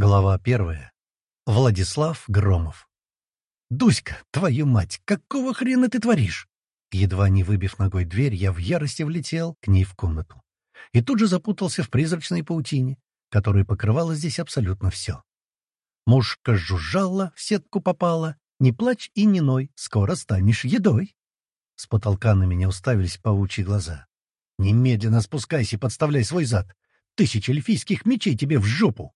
Глава первая. Владислав Громов. «Дуська, твою мать, какого хрена ты творишь?» Едва не выбив ногой дверь, я в ярости влетел к ней в комнату. И тут же запутался в призрачной паутине, которая покрывала здесь абсолютно все. Мушка жужжала, в сетку попала. «Не плачь и не ной, скоро станешь едой». С потолка на меня уставились паучьи глаза. «Немедленно спускайся и подставляй свой зад. Тысяча эльфийских мечей тебе в жопу!»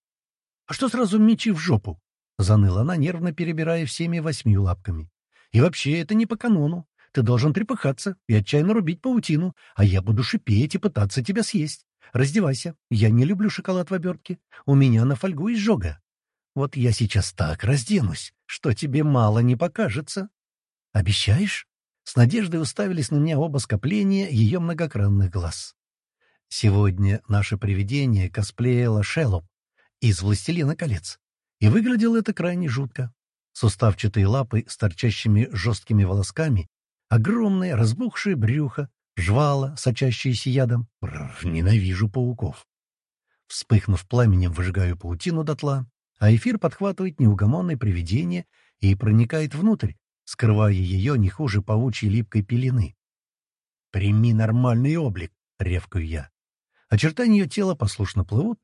«А что сразу мечи в жопу?» — заныла она, нервно перебирая всеми восьми лапками. «И вообще, это не по канону. Ты должен трепыхаться и отчаянно рубить паутину, а я буду шипеть и пытаться тебя съесть. Раздевайся. Я не люблю шоколад в обертке. У меня на фольгу изжога. Вот я сейчас так разденусь, что тебе мало не покажется. Обещаешь?» С надеждой уставились на меня оба скопления ее многокранных глаз. Сегодня наше привидение косплеило Шеллоп, из «Властелина колец». И выглядело это крайне жутко. Суставчатые лапы с торчащими жесткими волосками, огромное разбухшее брюхо, жвала, сочащиеся ядом. Бррр, ненавижу пауков. Вспыхнув пламенем, выжигаю паутину дотла, а эфир подхватывает неугомонное привидение и проникает внутрь, скрывая ее не хуже паучьей липкой пелены. «Прими нормальный облик!» — ревкаю я. Очертания ее тела послушно плывут,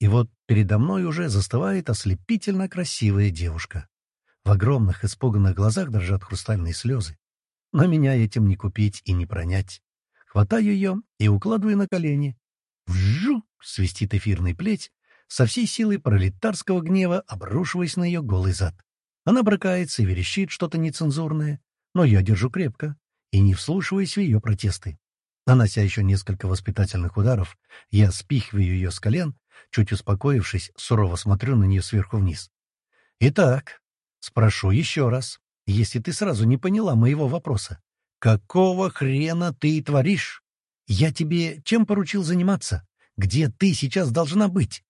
и вот передо мной уже застывает ослепительно красивая девушка. В огромных испуганных глазах дрожат хрустальные слезы. Но меня этим не купить и не пронять. Хватаю ее и укладываю на колени. Вжу! — свистит эфирный плеть, со всей силой пролетарского гнева обрушиваясь на ее голый зад. Она брыкается и верещит что-то нецензурное, но я держу крепко и не вслушиваясь в ее протесты. Нанося еще несколько воспитательных ударов, я спихиваю ее с колен Чуть успокоившись, сурово смотрю на нее сверху вниз. «Итак, спрошу еще раз, если ты сразу не поняла моего вопроса. Какого хрена ты творишь? Я тебе чем поручил заниматься? Где ты сейчас должна быть?»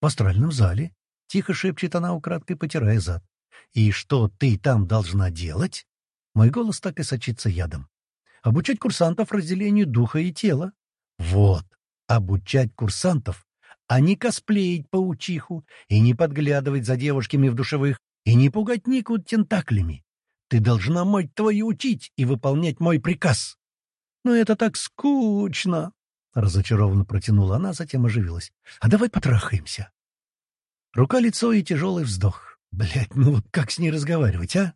«В астральном зале», — тихо шепчет она, украдкой потирая зад. «И что ты там должна делать?» Мой голос так и сочится ядом. «Обучать курсантов разделению духа и тела». «Вот, обучать курсантов а не косплеить паучиху и не подглядывать за девушками в душевых и не пугать Нику тентаклями. Ты должна, мать твою, учить и выполнять мой приказ. Но это так скучно, — разочарованно протянула она, затем оживилась. А давай потрахаемся. Рука, лицо и тяжелый вздох. Блядь, ну вот как с ней разговаривать, а?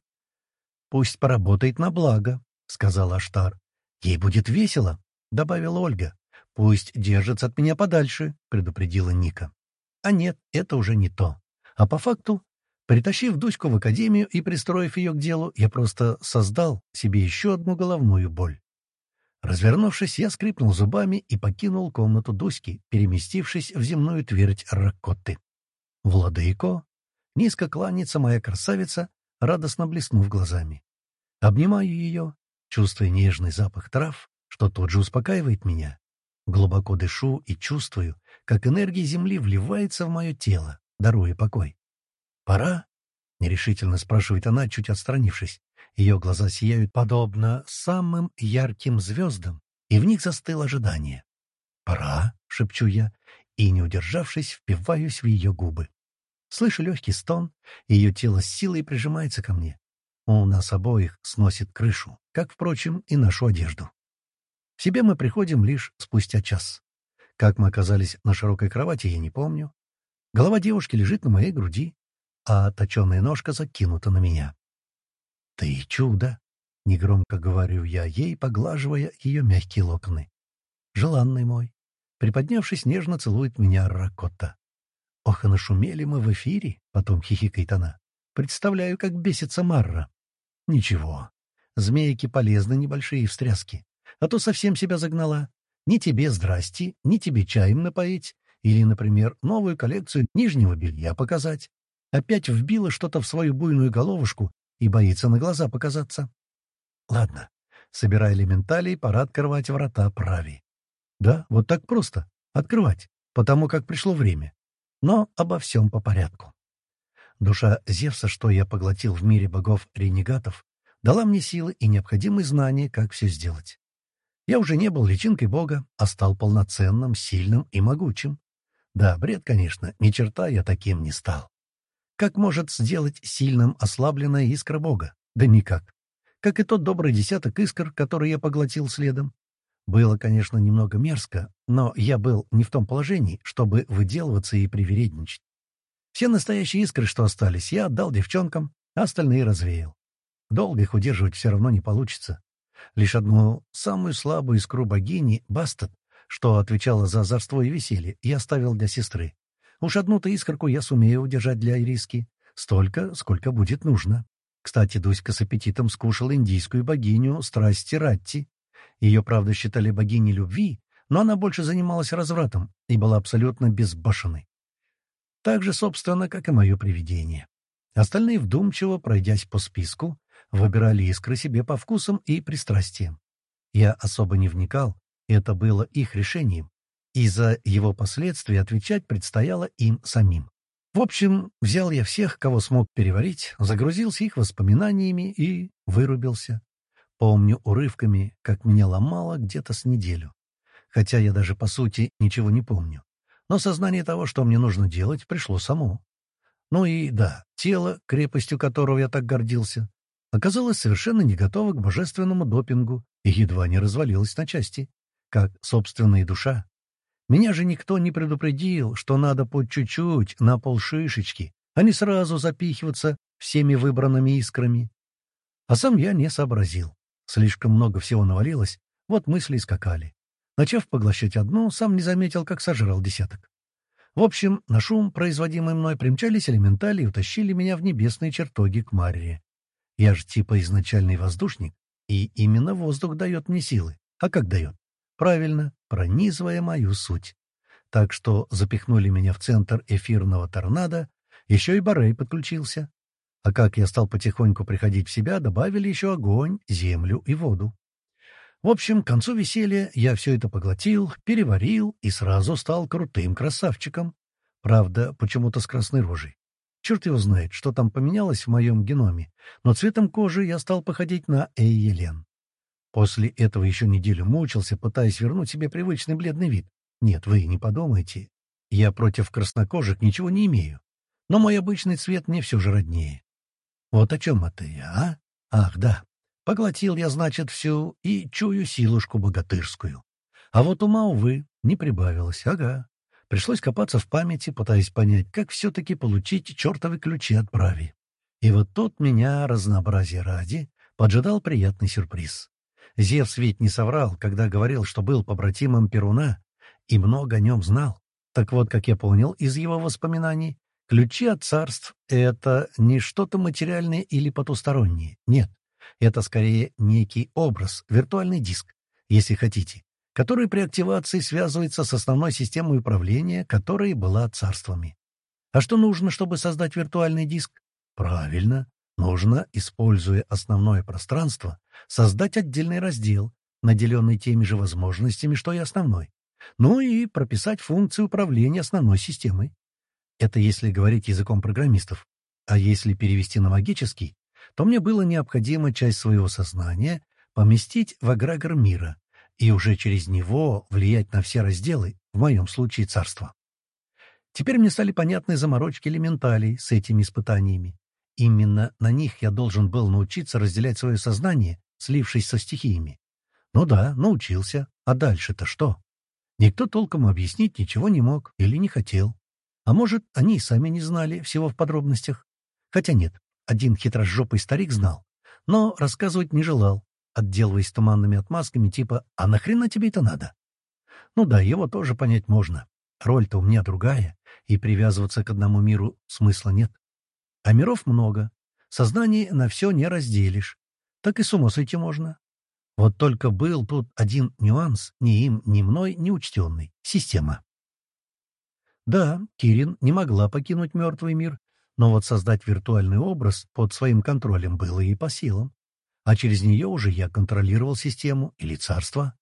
Пусть поработает на благо, — сказал Аштар. Ей будет весело, — добавила Ольга. «Пусть держится от меня подальше», — предупредила Ника. А нет, это уже не то. А по факту, притащив Дуську в академию и пристроив ее к делу, я просто создал себе еще одну головную боль. Развернувшись, я скрипнул зубами и покинул комнату Дуськи, переместившись в земную твердь Ракотты. «Владыко!» Низко кланяется моя красавица, радостно блеснув глазами. Обнимаю ее, чувствуя нежный запах трав, что тут же успокаивает меня. Глубоко дышу и чувствую, как энергия Земли вливается в мое тело, даруя покой. «Пора?» — нерешительно спрашивает она, чуть отстранившись. Ее глаза сияют подобно самым ярким звездам, и в них застыло ожидание. «Пора?» — шепчу я, и, не удержавшись, впиваюсь в ее губы. Слышу легкий стон, и ее тело с силой прижимается ко мне. У нас обоих сносит крышу, как, впрочем, и нашу одежду. Себе мы приходим лишь спустя час. Как мы оказались на широкой кровати, я не помню. Голова девушки лежит на моей груди, а точеная ножка закинута на меня. «Ты чудо!» — негромко говорю я ей, поглаживая ее мягкие локоны. «Желанный мой!» Приподнявшись, нежно целует меня Ракота. «Ох, и нашумели мы в эфире!» — потом хихикает она. «Представляю, как бесится Марра!» «Ничего, змейки полезны небольшие встряски а то совсем себя загнала. Ни тебе здрасте, ни тебе чаем напоить, или, например, новую коллекцию нижнего белья показать. Опять вбила что-то в свою буйную головушку и боится на глаза показаться. Ладно, собирай элементалей, пора открывать врата прави. Да, вот так просто. Открывать, потому как пришло время. Но обо всем по порядку. Душа Зевса, что я поглотил в мире богов-ренегатов, дала мне силы и необходимые знания, как все сделать. Я уже не был личинкой Бога, а стал полноценным, сильным и могучим. Да, бред, конечно, ни черта я таким не стал. Как может сделать сильным ослабленная искра Бога? Да никак. Как и тот добрый десяток искр, который я поглотил следом. Было, конечно, немного мерзко, но я был не в том положении, чтобы выделываться и привередничать. Все настоящие искры, что остались, я отдал девчонкам, а остальные развеял. Долго их удерживать все равно не получится. Лишь одну самую слабую искру богини, Бастет, что отвечала за озорство и веселье, я оставил для сестры. Уж одну-то искорку я сумею удержать для Ириски. Столько, сколько будет нужно. Кстати, Дуська с аппетитом скушала индийскую богиню страсти Ратти. Ее, правда, считали богиней любви, но она больше занималась развратом и была абсолютно безбашенной. Так же, собственно, как и мое привидение. Остальные вдумчиво, пройдясь по списку, выбирали искры себе по вкусам и пристрастиям. Я особо не вникал, это было их решением, и за его последствия отвечать предстояло им самим. В общем, взял я всех, кого смог переварить, загрузился их воспоминаниями и вырубился. Помню урывками, как меня ломало где-то с неделю. Хотя я даже, по сути, ничего не помню. Но сознание того, что мне нужно делать, пришло само. Ну и да, тело, крепостью которого я так гордился, оказалось совершенно не готово к божественному допингу и едва не развалилось на части, как собственная душа. Меня же никто не предупредил, что надо по чуть-чуть, на полшишечки, а не сразу запихиваться всеми выбранными искрами. А сам я не сообразил. Слишком много всего навалилось, вот мысли скакали. Начав поглощать одну, сам не заметил, как сожрал десяток. В общем, на шум, производимый мной, примчались элементали и утащили меня в небесные чертоги к Марье. Я же типа изначальный воздушник, и именно воздух дает мне силы. А как дает? Правильно, пронизывая мою суть. Так что запихнули меня в центр эфирного торнадо, еще и Барей подключился. А как я стал потихоньку приходить в себя, добавили еще огонь, землю и воду. В общем, к концу веселья я все это поглотил, переварил и сразу стал крутым красавчиком. Правда, почему-то с красной рожей. Черт его знает, что там поменялось в моем геноме, но цветом кожи я стал походить на Эйелен. После этого еще неделю мучился, пытаясь вернуть себе привычный бледный вид. Нет, вы не подумайте. Я против краснокожих ничего не имею. Но мой обычный цвет мне все же роднее. Вот о чем это я, а? Ах, да. Поглотил я, значит, всю и чую силушку богатырскую. А вот ума, увы, не прибавилось, ага. Пришлось копаться в памяти, пытаясь понять, как все-таки получить чертовы ключи от прави. И вот тут меня, разнообразие ради, поджидал приятный сюрприз. Зевс ведь не соврал, когда говорил, что был побратимом Перуна и много о нем знал. Так вот, как я понял из его воспоминаний, ключи от царств — это не что-то материальное или потустороннее. Нет, это скорее некий образ, виртуальный диск, если хотите, который при активации связывается с основной системой управления, которая была царствами. А что нужно, чтобы создать виртуальный диск? Правильно, нужно, используя основное пространство, создать отдельный раздел, наделенный теми же возможностями, что и основной. Ну и прописать функции управления основной системой. Это если говорить языком программистов. А если перевести на магический, то мне было необходимо часть своего сознания поместить в эгрегор мира и уже через него влиять на все разделы, в моем случае царства. Теперь мне стали понятны заморочки элементалей с этими испытаниями. Именно на них я должен был научиться разделять свое сознание, слившись со стихиями. Ну да, научился. А дальше-то что? Никто толком объяснить ничего не мог или не хотел. А может, они и сами не знали всего в подробностях. Хотя нет, один хитрожопый старик знал, но рассказывать не желал, отделываясь туманными отмазками типа «А нахрена тебе это надо?» Ну да, его тоже понять можно. Роль-то у меня другая, и привязываться к одному миру смысла нет. А миров много. Сознание на все не разделишь. Так и с ума сойти можно. Вот только был тут один нюанс, ни им, ни мной не учтенный — система. Да, Кирин не могла покинуть мертвый мир, но вот создать виртуальный образ под своим контролем было и по силам. А через нее уже я контролировал систему или царство.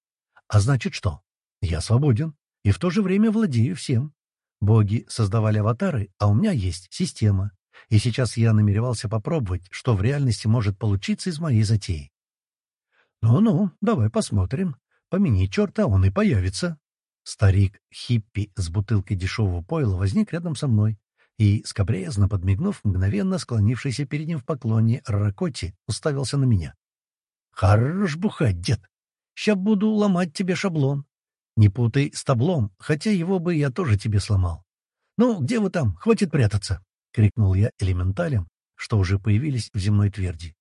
А значит что? Я свободен и в то же время владею всем. Боги создавали аватары, а у меня есть система. И сейчас я намеревался попробовать, что в реальности может получиться из моей затеи. «Ну-ну, давай посмотрим. Помяни черта, он и появится». Старик-хиппи с бутылкой дешевого пойла возник рядом со мной и, скобрезно подмигнув, мгновенно склонившийся перед ним в поклоне Ракоти, уставился на меня. «Хорош бухать, дед! Ща буду ломать тебе шаблон. Не путай с таблом, хотя его бы я тоже тебе сломал. Ну, где вы там? Хватит прятаться!» — крикнул я элементалям, что уже появились в земной тверди.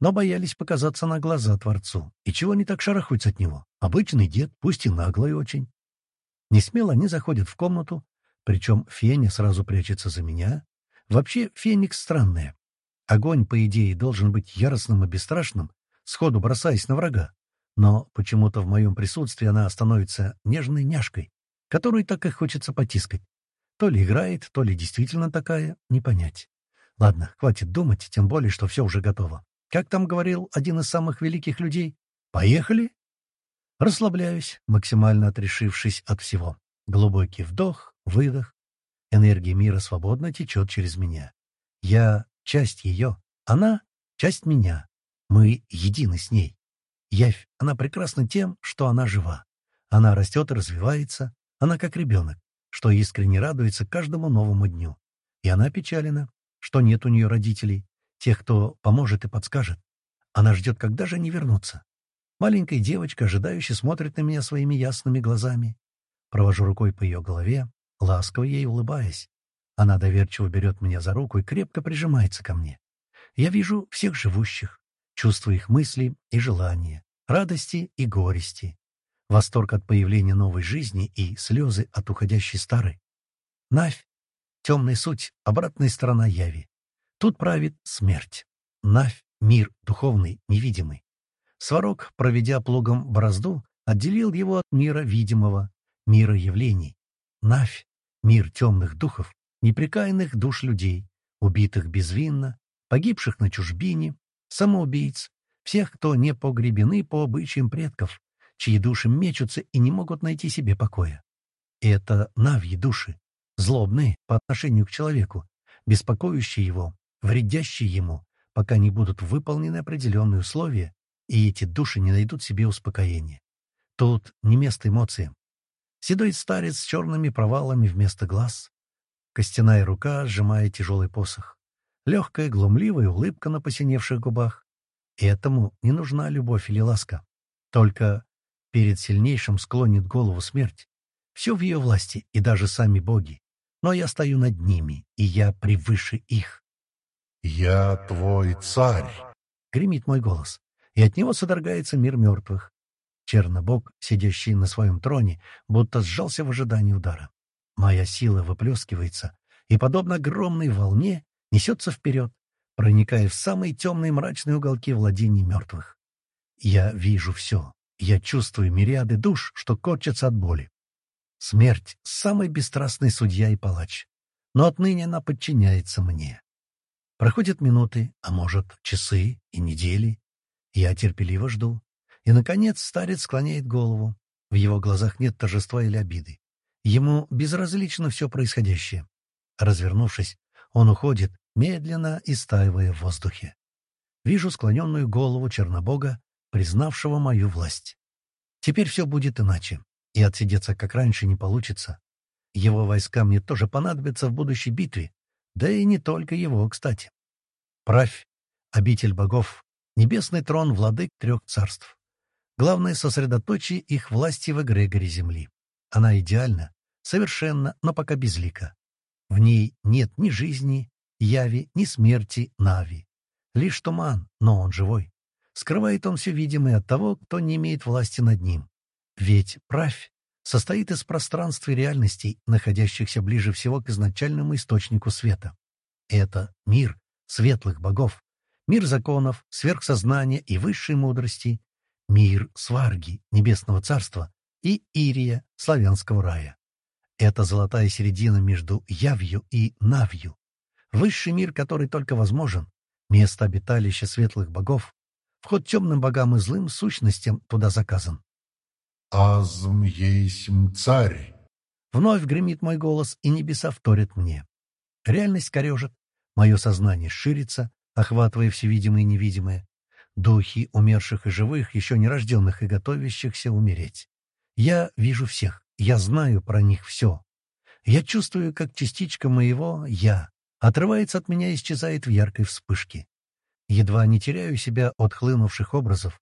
Но боялись показаться на глаза Творцу. И чего не так шарахаются от него? Обычный дед, пусть и наглый очень. Не смело они заходят в комнату, причем Феня сразу прячется за меня. Вообще, Феникс странная. Огонь, по идее, должен быть яростным и бесстрашным, сходу бросаясь на врага. Но почему-то в моем присутствии она становится нежной няшкой, которую так и хочется потискать. То ли играет, то ли действительно такая, не понять. Ладно, хватит думать, тем более, что все уже готово. Как там говорил один из самых великих людей? Поехали? Расслабляюсь, максимально отрешившись от всего. Глубокий вдох, выдох. Энергия мира свободно течет через меня. Я — часть ее, она — часть меня. Мы едины с ней. Явь, она прекрасна тем, что она жива. Она растет и развивается. Она как ребенок, что искренне радуется каждому новому дню. И она печалена, что нет у нее родителей, тех, кто поможет и подскажет. Она ждет, когда же они вернутся. Маленькая девочка, ожидающе смотрит на меня своими ясными глазами. Провожу рукой по ее голове, ласково ей улыбаясь. Она доверчиво берет меня за руку и крепко прижимается ко мне. Я вижу всех живущих, чувствую их мысли и желания, радости и горести, восторг от появления новой жизни и слезы от уходящей старой. Навь — темная суть, обратная сторона яви. Тут правит смерть. Навь — мир духовный, невидимый. Сварог, проведя плугом борозду, отделил его от мира видимого, мира явлений. Навь — мир темных духов, непрекаянных душ людей, убитых безвинно, погибших на чужбине, самоубийц, всех, кто не погребены по обычаям предков, чьи души мечутся и не могут найти себе покоя. Это навьи души, злобные по отношению к человеку, беспокоящие его, вредящие ему, пока не будут выполнены определенные условия, и эти души не найдут себе успокоения. Тут не место эмоциям. Седой старец с черными провалами вместо глаз. Костяная рука сжимает тяжелый посох. Легкая, глумливая улыбка на посиневших губах. Этому не нужна любовь или ласка. Только перед сильнейшим склонит голову смерть. Все в ее власти, и даже сами боги. Но я стою над ними, и я превыше их. «Я твой царь!» — гремит мой голос и от него содрогается мир мертвых. Чернобог, сидящий на своем троне, будто сжался в ожидании удара. Моя сила выплескивается и, подобно огромной волне, несется вперед, проникая в самые темные мрачные уголки владений мертвых. Я вижу все. Я чувствую мириады душ, что корчатся от боли. Смерть — самый бесстрастный судья и палач. Но отныне она подчиняется мне. Проходят минуты, а может, часы и недели, я терпеливо жду. И, наконец, старец склоняет голову. В его глазах нет торжества или обиды. Ему безразлично все происходящее. Развернувшись, он уходит, медленно истаивая в воздухе. Вижу склоненную голову Чернобога, признавшего мою власть. Теперь все будет иначе, и отсидеться как раньше не получится. Его войска мне тоже понадобятся в будущей битве, да и не только его, кстати. Правь, обитель богов, Небесный трон владык трех царств. Главное — сосредоточие их власти в эгрегоре Земли. Она идеальна, совершенна, но пока безлика. В ней нет ни жизни, яви, ни смерти, нави. Лишь туман, но он живой. Скрывает он все видимое от того, кто не имеет власти над ним. Ведь правь состоит из пространства и реальностей, находящихся ближе всего к изначальному источнику света. Это мир светлых богов, мир законов, сверхсознания и высшей мудрости, мир Сварги, Небесного Царства, и Ирия, Славянского рая. Это золотая середина между Явью и Навью, высший мир, который только возможен, место обиталища светлых богов, вход темным богам и злым сущностям туда заказан. «Азм есмь царь!» Вновь гремит мой голос, и небеса вторят мне. Реальность корежит, мое сознание ширится, охватывая все видимое и невидимое. Духи умерших и живых, еще не рожденных и готовящихся умереть. Я вижу всех. я знаю про них все. Я чувствую, как частичка моего «я» отрывается от меня и исчезает в яркой вспышке. Едва не теряю себя от хлынувших образов.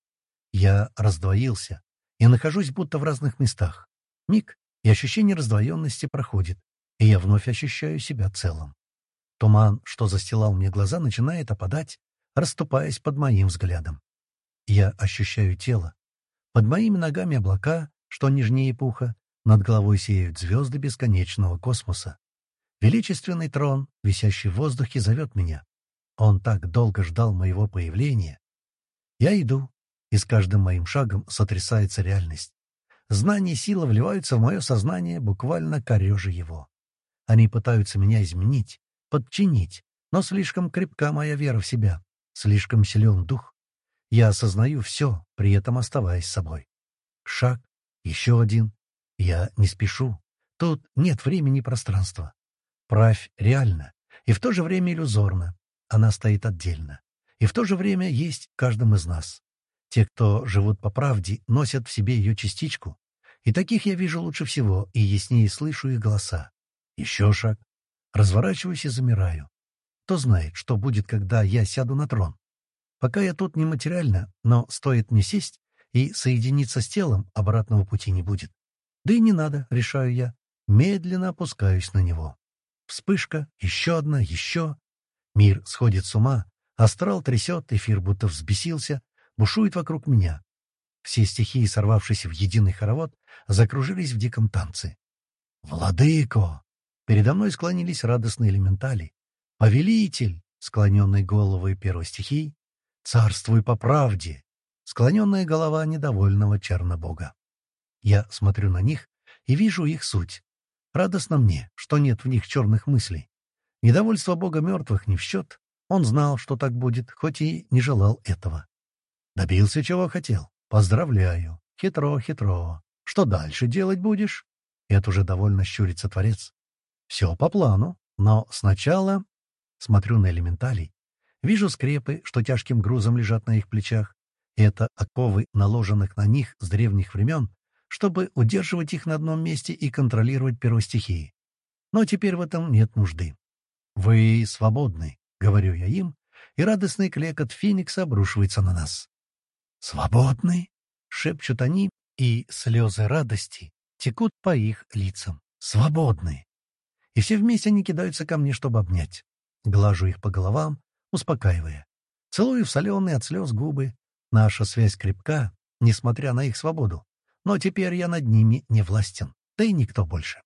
Я раздвоился и нахожусь будто в разных местах. Миг, и ощущение раздвоенности проходит, и я вновь ощущаю себя целым. Туман, что застилал мне глаза, начинает опадать, расступаясь под моим взглядом. Я ощущаю тело. Под моими ногами облака, что нежнее пуха, над головой сеют звезды бесконечного космоса. Величественный трон, висящий в воздухе, зовет меня. Он так долго ждал моего появления. Я иду, и с каждым моим шагом сотрясается реальность. Знания и сила вливаются в мое сознание, буквально корежа его. Они пытаются меня изменить, подчинить, но слишком крепка моя вера в себя, слишком силен дух. Я осознаю все, при этом оставаясь собой. Шаг, еще один. Я не спешу. Тут нет времени и пространства. Правь реально, и в то же время иллюзорно. Она стоит отдельно. И в то же время есть в каждом из нас. Те, кто живут по правде, носят в себе ее частичку. И таких я вижу лучше всего, и яснее слышу их голоса. Еще шаг. Разворачиваюсь и замираю. Кто знает, что будет, когда я сяду на трон. Пока я тут нематериально, но стоит мне сесть и соединиться с телом, обратного пути не будет. Да и не надо, решаю я. Медленно опускаюсь на него. Вспышка, еще одна, еще. Мир сходит с ума, астрал трясет, эфир будто взбесился, бушует вокруг меня. Все стихии, сорвавшись в единый хоровод, закружились в диком танце. «Владыко!» Передо мной склонились радостные элементали. «Повелитель!» склоненной головой первой стихии. «Царствуй по правде!» склоненная голова недовольного чернобога. Я смотрю на них и вижу их суть. Радостно мне, что нет в них черных мыслей. Недовольство бога мертвых не в счет. Он знал, что так будет, хоть и не желал этого. Добился, чего хотел. Поздравляю. Хитро, хитро. Что дальше делать будешь? Это уже довольно щурится Творец. Все по плану, но сначала... Смотрю на элементалей. Вижу скрепы, что тяжким грузом лежат на их плечах. Это оковы, наложенных на них с древних времен, чтобы удерживать их на одном месте и контролировать первостихии. Но теперь в этом нет нужды. «Вы свободны», — говорю я им, и радостный клекот Феникса обрушивается на нас. «Свободны?» — шепчут они, и слезы радости текут по их лицам. «Свободны!» И все вместе они кидаются ко мне, чтобы обнять. Глажу их по головам, успокаивая. Целую в соленые от слез губы. Наша связь крепка, несмотря на их свободу. Но теперь я над ними не властен, да и никто больше.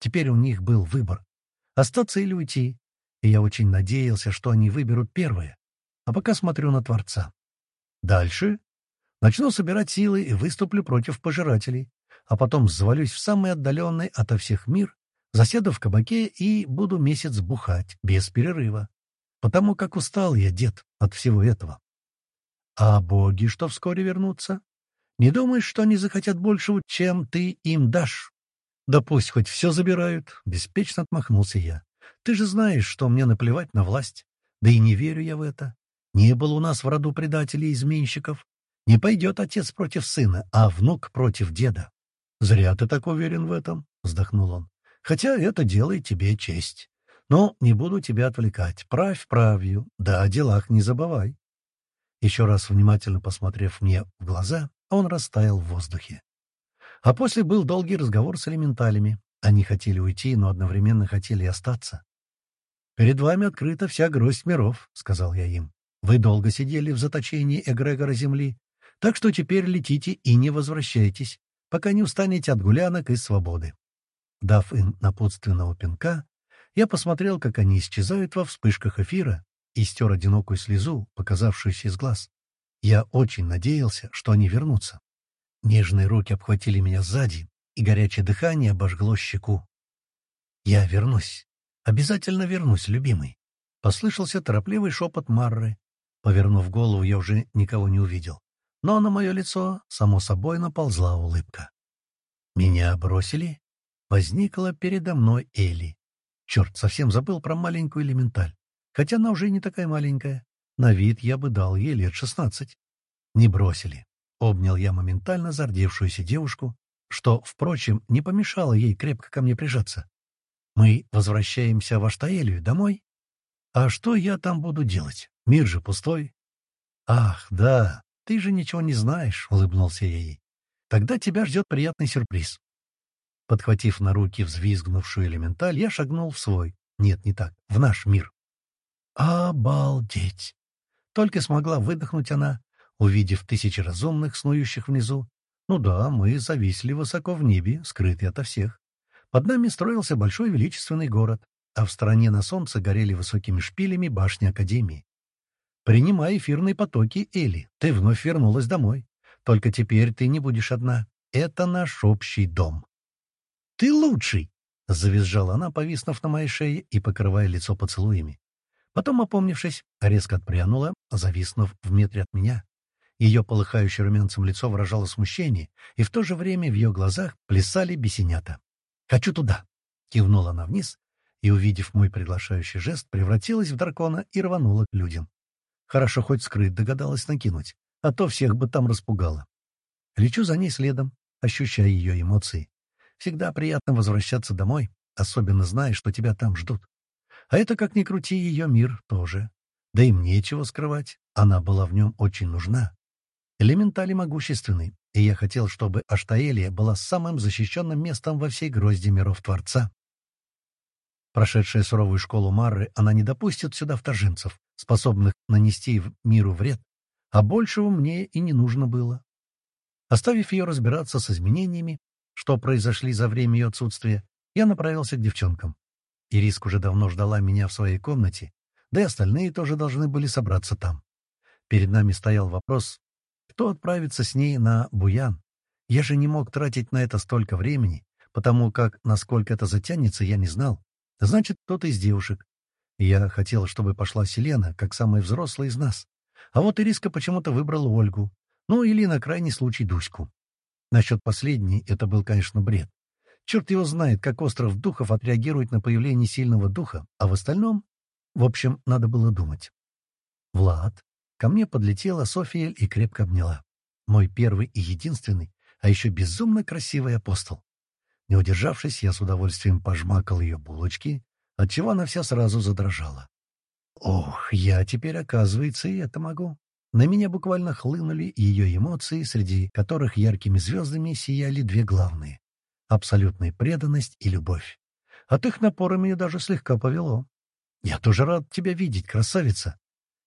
Теперь у них был выбор — остаться или уйти, и я очень надеялся, что они выберут первое. А пока смотрю на Творца. Дальше Начну собирать силы и выступлю против пожирателей, а потом завалюсь в самый отдаленный ото всех мир, заседу в кабаке и буду месяц бухать, без перерыва. Потому как устал я, дед, от всего этого. А боги, что вскоре вернутся? Не думаешь, что они захотят большего, чем ты им дашь? Да пусть хоть все забирают, — беспечно отмахнулся я. Ты же знаешь, что мне наплевать на власть. Да и не верю я в это. Не было у нас в роду предателей и изменщиков. Не пойдет отец против сына, а внук против деда. «Зря ты так уверен в этом», — вздохнул он. «Хотя это делает тебе честь. Но не буду тебя отвлекать. Правь правью, да о делах не забывай». Еще раз внимательно посмотрев мне в глаза, он растаял в воздухе. А после был долгий разговор с элементалями. Они хотели уйти, но одновременно хотели остаться. «Перед вами открыта вся гроздь миров», — сказал я им. «Вы долго сидели в заточении эгрегора Земли, так что теперь летите и не возвращайтесь, пока не устанете от гулянок и свободы. Дав им напутственного пинка, я посмотрел, как они исчезают во вспышках эфира, и стер одинокую слезу, показавшуюся из глаз. Я очень надеялся, что они вернутся. Нежные руки обхватили меня сзади, и горячее дыхание обожгло щеку. «Я вернусь. Обязательно вернусь, любимый», — послышался торопливый шепот Марры. Повернув голову, я уже никого не увидел но на мое лицо, само собой, наползла улыбка. Меня бросили? Возникла передо мной Элли. Черт, совсем забыл про маленькую элементаль. Хотя она уже не такая маленькая. На вид я бы дал ей лет шестнадцать. Не бросили. Обнял я моментально зардевшуюся девушку, что, впрочем, не помешало ей крепко ко мне прижаться. «Мы возвращаемся в Аштаэлью домой? А что я там буду делать? Мир же пустой». «Ах, да, ты же ничего не знаешь», — улыбнулся я ей. «Тогда тебя ждет приятный сюрприз». Подхватив на руки взвизгнувшую элементаль, я шагнул в свой, нет, не так, в наш мир. «Обалдеть!» Только смогла выдохнуть она, увидев тысячи разумных, снующих внизу. Ну да, мы зависли высоко в небе, скрытые ото всех. Под нами строился большой величественный город, а в стороне на солнце горели высокими шпилями башни Академии. «Принимай эфирные потоки, Эли, ты вновь вернулась домой. Только теперь ты не будешь одна. Это наш общий дом». «Ты лучший!» — завизжала она, повиснув на моей шее и покрывая лицо поцелуями. Потом, опомнившись, резко отпрянула, зависнув в метре от меня. Ее полыхающее румянцем лицо выражало смущение, и в то же время в ее глазах плясали бесенята. «Хочу туда!» — кивнула она вниз, и, увидев мой приглашающий жест, превратилась в дракона и рванула к людям. Хорошо хоть скрыть догадалась накинуть, а то всех бы там распугала. Лечу за ней следом, ощущая ее эмоции. Всегда приятно возвращаться домой, особенно зная, что тебя там ждут. А это, как ни крути, ее мир тоже. Да им нечего скрывать, она была в нем очень нужна. Элементали могущественный, и я хотел, чтобы Аштаэлия была самым защищенным местом во всей грозди миров Творца. Прошедшая суровую школу Марры, она не допустит сюда вторженцев, способных нанести миру вред, а большего мне и не нужно было. Оставив ее разбираться с изменениями, что произошли за время ее отсутствия, я направился к девчонкам. Ириск уже давно ждала меня в своей комнате, да и остальные тоже должны были собраться там. Перед нами стоял вопрос, кто отправится с ней на Буян. Я же не мог тратить на это столько времени, потому как, насколько это затянется, я не знал. Значит, кто-то из девушек. Я хотел, чтобы пошла Селена, как самая взрослая из нас. А вот Ириска почему-то выбрала Ольгу. Ну, или на крайний случай Дуську. Насчет последней это был, конечно, бред. Черт его знает, как остров духов отреагирует на появление сильного духа, а в остальном... В общем, надо было думать. Влад. Ко мне подлетела София и крепко обняла. Мой первый и единственный, а еще безумно красивый апостол. Не удержавшись, я с удовольствием пожмакал ее булочки, отчего она вся сразу задрожала. Ох, я теперь, оказывается, и это могу. На меня буквально хлынули ее эмоции, среди которых яркими звездами сияли две главные абсолютная преданность и любовь. От их напора меня даже слегка повело. «Я тоже рад тебя видеть, красавица!»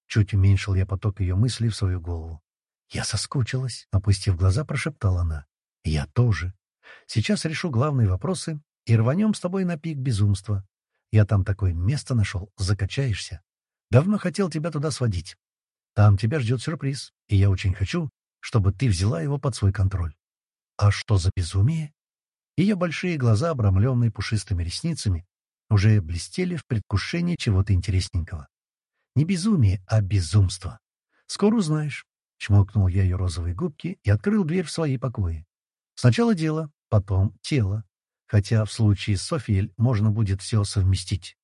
Чуть уменьшил я поток ее мыслей в свою голову. «Я соскучилась», — опустив глаза, прошептала она. «Я тоже. Сейчас решу главные вопросы и рванем с тобой на пик безумства. Я там такое место нашел, закачаешься. Давно хотел тебя туда сводить. Там тебя ждет сюрприз, и я очень хочу, чтобы ты взяла его под свой контроль. А что за безумие? Ее большие глаза, обрамленные пушистыми ресницами, уже блестели в предвкушении чего-то интересненького. Не безумие, а безумство. Скоро узнаешь. Чмокнул я ее розовые губки и открыл дверь в свои покои. Сначала дело, потом тело. Хотя в случае с Софией можно будет все совместить.